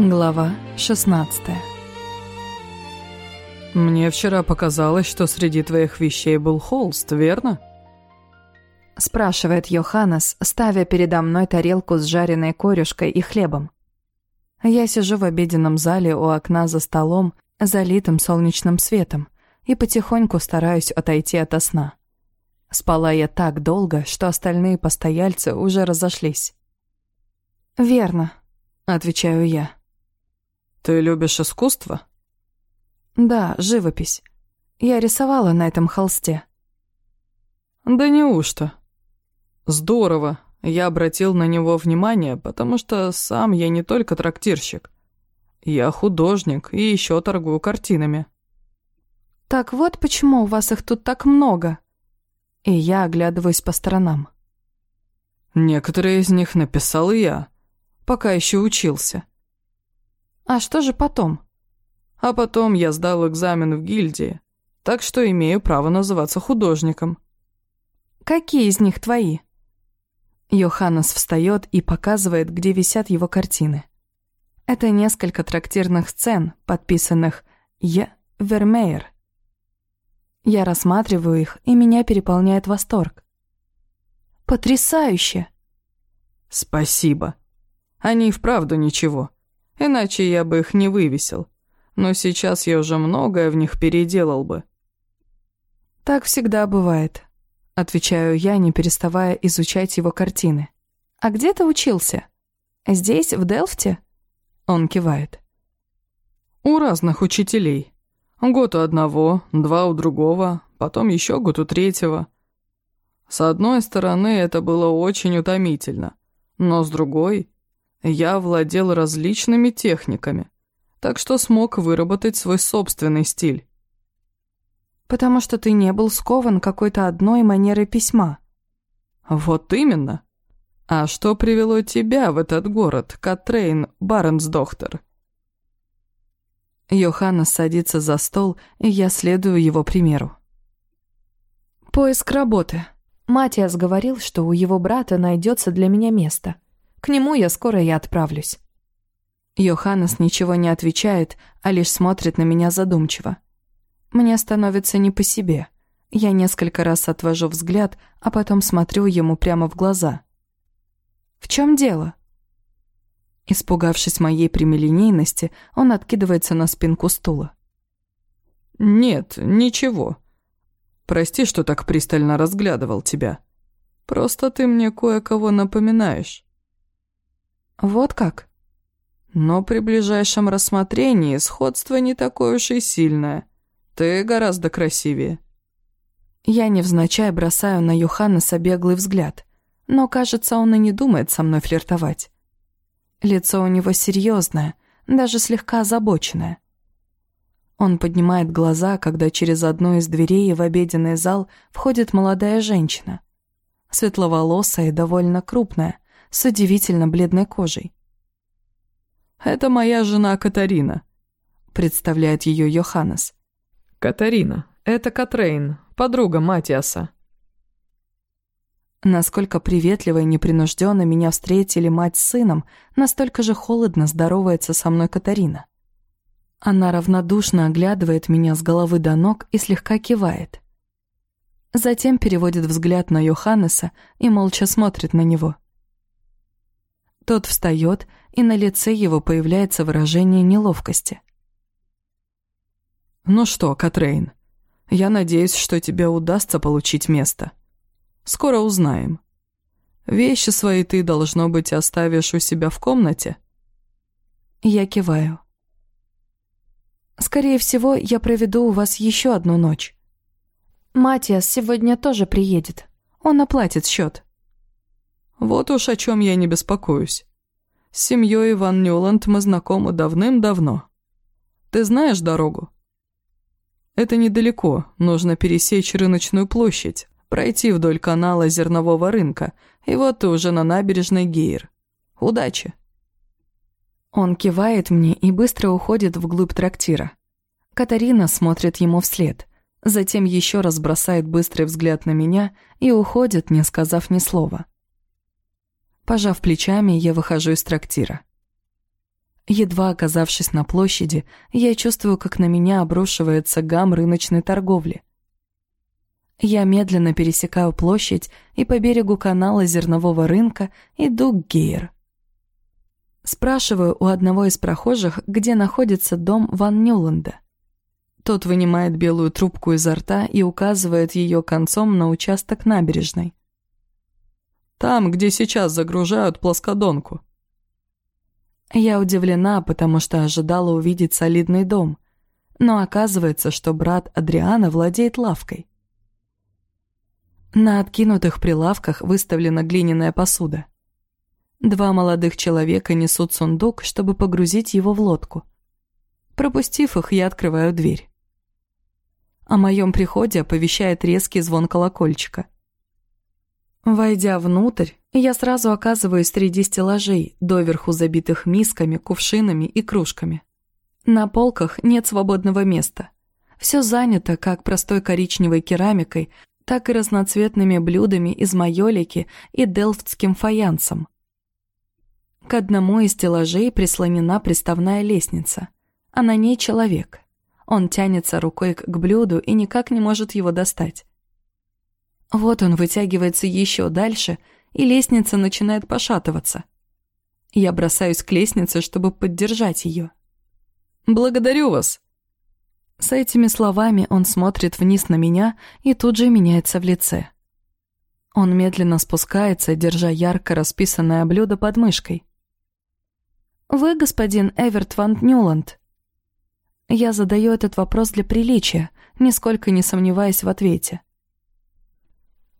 Глава 16 «Мне вчера показалось, что среди твоих вещей был холст, верно?» Спрашивает Йоханнес, ставя передо мной тарелку с жареной корюшкой и хлебом. Я сижу в обеденном зале у окна за столом, залитым солнечным светом, и потихоньку стараюсь отойти ото сна. Спала я так долго, что остальные постояльцы уже разошлись. «Верно», — отвечаю я. «Ты любишь искусство?» «Да, живопись. Я рисовала на этом холсте». «Да неужто?» «Здорово. Я обратил на него внимание, потому что сам я не только трактирщик. Я художник и еще торгую картинами». «Так вот почему у вас их тут так много?» И я оглядываюсь по сторонам. «Некоторые из них написал я, пока еще учился». А что же потом? А потом я сдал экзамен в гильдии, так что имею право называться художником. Какие из них твои? Йоханнес встает и показывает, где висят его картины. Это несколько трактирных сцен, подписанных «Е. Вермеер». Я рассматриваю их, и меня переполняет восторг. Потрясающе! Спасибо. Они и вправду ничего. Иначе я бы их не вывесил. Но сейчас я уже многое в них переделал бы. Так всегда бывает, отвечаю я, не переставая изучать его картины. А где ты учился? Здесь, в Делфте? Он кивает. У разных учителей. Год у одного, два у другого, потом еще год у третьего. С одной стороны, это было очень утомительно, но с другой, я владел различными техниками, так что смог выработать свой собственный стиль. Потому что ты не был скован какой-то одной манерой письма. Вот именно. А что привело тебя в этот город, Катрейн Баренсдохтер? Йоханна садится за стол, и я следую его примеру. Поиск работы. Матиас говорил, что у его брата найдется для меня место — к нему я скоро и отправлюсь». Йоханнес ничего не отвечает, а лишь смотрит на меня задумчиво. Мне становится не по себе. Я несколько раз отвожу взгляд, а потом смотрю ему прямо в глаза. «В чем дело?» Испугавшись моей прямолинейности, он откидывается на спинку стула. «Нет, ничего. Прости, что так пристально разглядывал тебя. Просто ты мне кое-кого напоминаешь». «Вот как?» «Но при ближайшем рассмотрении сходство не такое уж и сильное. Ты гораздо красивее». Я невзначай бросаю на Юханнеса беглый взгляд, но, кажется, он и не думает со мной флиртовать. Лицо у него серьезное, даже слегка озабоченное. Он поднимает глаза, когда через одну из дверей в обеденный зал входит молодая женщина. Светловолосая и довольно крупная, с удивительно бледной кожей. «Это моя жена Катарина», — представляет ее Йоханнес. «Катарина, это Катрейн, подруга Матиаса». Насколько приветливо и непринужденно меня встретили мать с сыном, настолько же холодно здоровается со мной Катарина. Она равнодушно оглядывает меня с головы до ног и слегка кивает. Затем переводит взгляд на Йоханнеса и молча смотрит на него. Тот встает, и на лице его появляется выражение неловкости. «Ну что, Катрейн, я надеюсь, что тебе удастся получить место. Скоро узнаем. Вещи свои ты, должно быть, оставишь у себя в комнате?» Я киваю. «Скорее всего, я проведу у вас еще одну ночь. Матиас сегодня тоже приедет. Он оплатит счет. Вот уж о чем я не беспокоюсь. С семьей Иван Нюланд мы знакомы давным-давно. Ты знаешь дорогу? Это недалеко, нужно пересечь рыночную площадь, пройти вдоль канала зернового рынка, и вот ты уже на набережной Гейр. Удачи!» Он кивает мне и быстро уходит вглубь трактира. Катарина смотрит ему вслед. Затем еще раз бросает быстрый взгляд на меня и уходит, не сказав ни слова. Пожав плечами, я выхожу из трактира. Едва оказавшись на площади, я чувствую, как на меня обрушивается гам рыночной торговли. Я медленно пересекаю площадь и по берегу канала зернового рынка иду к Гейр. Спрашиваю у одного из прохожих, где находится дом Ван Нюланда. Тот вынимает белую трубку изо рта и указывает ее концом на участок набережной. «Там, где сейчас загружают плоскодонку». Я удивлена, потому что ожидала увидеть солидный дом, но оказывается, что брат Адриана владеет лавкой. На откинутых прилавках выставлена глиняная посуда. Два молодых человека несут сундук, чтобы погрузить его в лодку. Пропустив их, я открываю дверь. О моем приходе оповещает резкий звон колокольчика. Войдя внутрь, я сразу оказываюсь среди стеллажей, доверху забитых мисками, кувшинами и кружками. На полках нет свободного места. Все занято как простой коричневой керамикой, так и разноцветными блюдами из майолики и делфтским фаянсом. К одному из стеллажей прислонена приставная лестница, а на ней человек. Он тянется рукой к блюду и никак не может его достать. Вот он вытягивается еще дальше, и лестница начинает пошатываться. Я бросаюсь к лестнице, чтобы поддержать ее. «Благодарю вас», с этими словами он смотрит вниз на меня и тут же меняется в лице. Он медленно спускается, держа ярко расписанное блюдо под мышкой. «Вы господин Эверт Ван Нюланд?» Я задаю этот вопрос для приличия, нисколько не сомневаясь в ответе.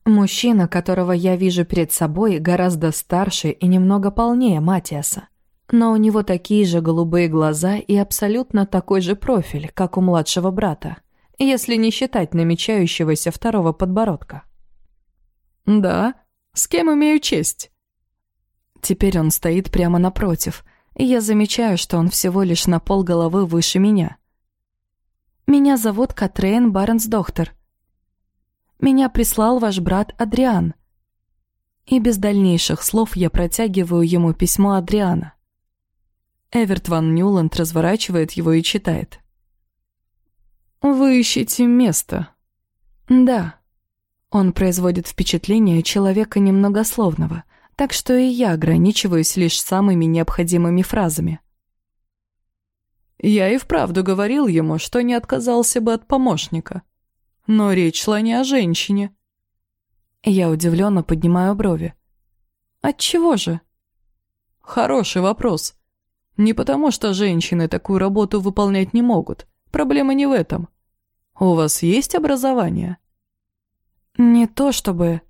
Мужчина, которого я вижу перед собой, гораздо старше и немного полнее Матиаса но у него такие же голубые глаза и абсолютно такой же профиль, как у младшего брата, если не считать намечающегося второго подбородка. «Да, с кем имею честь?» Теперь он стоит прямо напротив, и я замечаю, что он всего лишь на пол головы выше меня. «Меня зовут Катрейн Барнсдохтер. Меня прислал ваш брат Адриан». И без дальнейших слов я протягиваю ему письмо Адриана. Эверт Ван Ньюланд разворачивает его и читает. «Вы ищете место?» «Да». Он производит впечатление человека немногословного, так что и я ограничиваюсь лишь самыми необходимыми фразами. Я и вправду говорил ему, что не отказался бы от помощника. Но речь шла не о женщине. Я удивленно поднимаю брови. Отчего же? Хороший вопрос. Не потому, что женщины такую работу выполнять не могут. Проблема не в этом. У вас есть образование? Не то чтобы.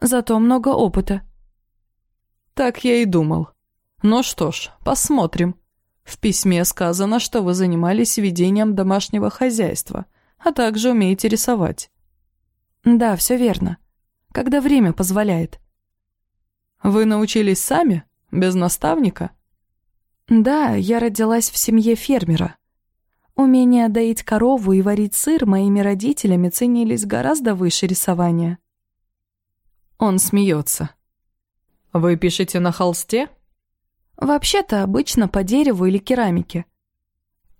Зато много опыта. Так я и думал. Ну что ж, посмотрим. В письме сказано, что вы занимались ведением домашнего хозяйства, а также умеете рисовать. Да, все верно. Когда время позволяет. Вы научились сами? Без наставника? Да, я родилась в семье фермера. Умение доить корову и варить сыр моими родителями ценились гораздо выше рисования. Он смеется. Вы пишете на холсте? Вообще-то обычно по дереву или керамике.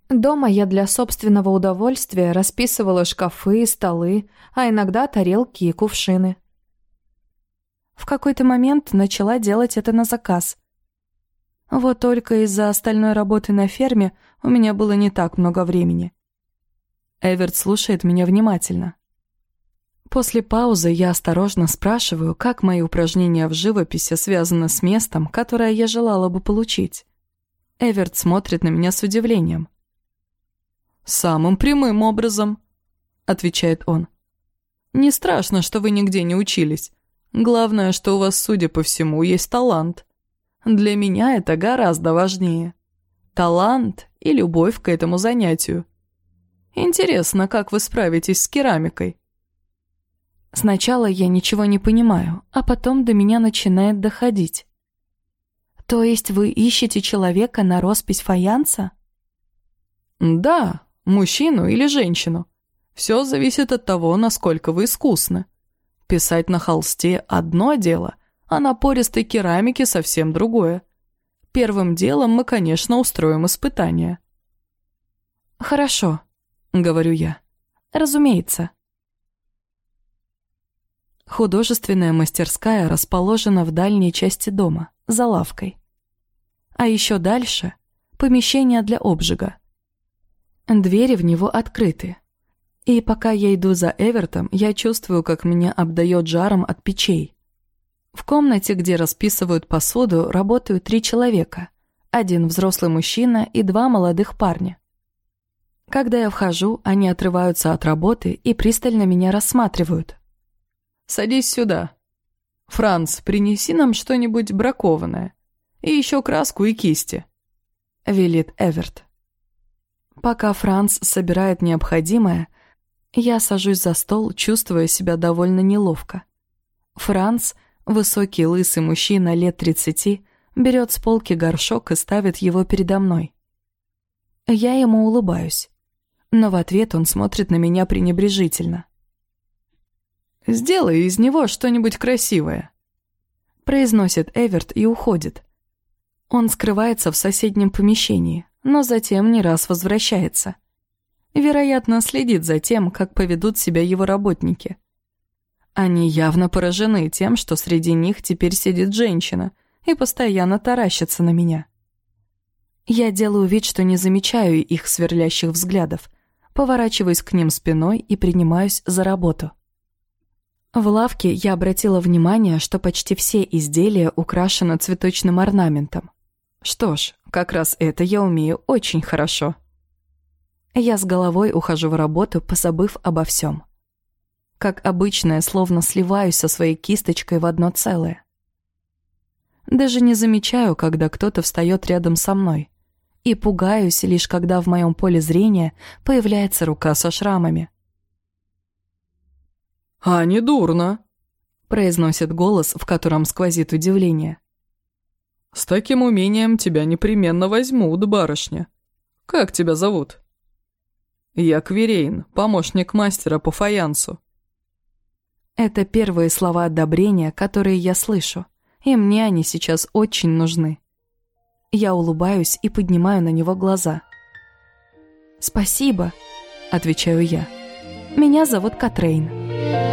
Дома я для собственного удовольствия расписывала шкафы и столы, а иногда тарелки и кувшины. В какой-то момент начала делать это на заказ – вот только из-за остальной работы на ферме у меня было не так много времени. Эверт слушает меня внимательно. После паузы я осторожно спрашиваю, как мои упражнения в живописи связаны с местом, которое я желала бы получить. Эверт смотрит на меня с удивлением. «Самым прямым образом», — отвечает он. «Не страшно, что вы нигде не учились. Главное, что у вас, судя по всему, есть талант. Для меня это гораздо важнее. Талант и любовь к этому занятию. Интересно, как вы справитесь с керамикой? Сначала я ничего не понимаю, а потом до меня начинает доходить. То есть вы ищете человека на роспись фаянса? Да, мужчину или женщину. Все зависит от того, насколько вы искусны. Писать на холсте – одно дело, а на пористой керамике совсем другое. Первым делом мы, конечно, устроим испытание. «Хорошо», — говорю я. «Разумеется». Художественная мастерская расположена в дальней части дома, за лавкой. А еще дальше — помещение для обжига. Двери в него открыты. И пока я иду за Эвертом, я чувствую, как меня обдает жаром от печей. В комнате, где расписывают посуду, работают три человека. Один взрослый мужчина и два молодых парня. Когда я вхожу, они отрываются от работы и пристально меня рассматривают. «Садись сюда. Франц, принеси нам что-нибудь бракованное. И еще краску и кисти», — велит Эверт. Пока Франц собирает необходимое, я сажусь за стол, чувствуя себя довольно неловко. Франц, высокий лысый мужчина лет тридцати, берет с полки горшок и ставит его передо мной. Я ему улыбаюсь, но в ответ он смотрит на меня пренебрежительно. «Сделай из него что-нибудь красивое», — произносит Эверт и уходит. Он скрывается в соседнем помещении, но затем не раз возвращается. Вероятно, следит за тем, как поведут себя его работники. Они явно поражены тем, что среди них теперь сидит женщина и постоянно таращится на меня. Я делаю вид, что не замечаю их сверлящих взглядов, поворачиваюсь к ним спиной и принимаюсь за работу. В лавке я обратила внимание, что почти все изделия украшены цветочным орнаментом. Что ж, как раз это я умею очень хорошо. Я с головой ухожу в работу, позабыв обо всем. Как обычно, словно сливаюсь со своей кисточкой в одно целое. Даже не замечаю, когда кто-то встает рядом со мной. И пугаюсь лишь, когда в моем поле зрения появляется рука со шрамами. «А не дурно», — произносит голос, в котором сквозит удивление. «С таким умением тебя непременно возьмут, барышня. Как тебя зовут?» «Я Кверейн, помощник мастера по фаянсу». Это первые слова одобрения, которые я слышу, и мне они сейчас очень нужны. Я улыбаюсь и поднимаю на него глаза. «Спасибо», — отвечаю я. «Меня зовут Катрейн».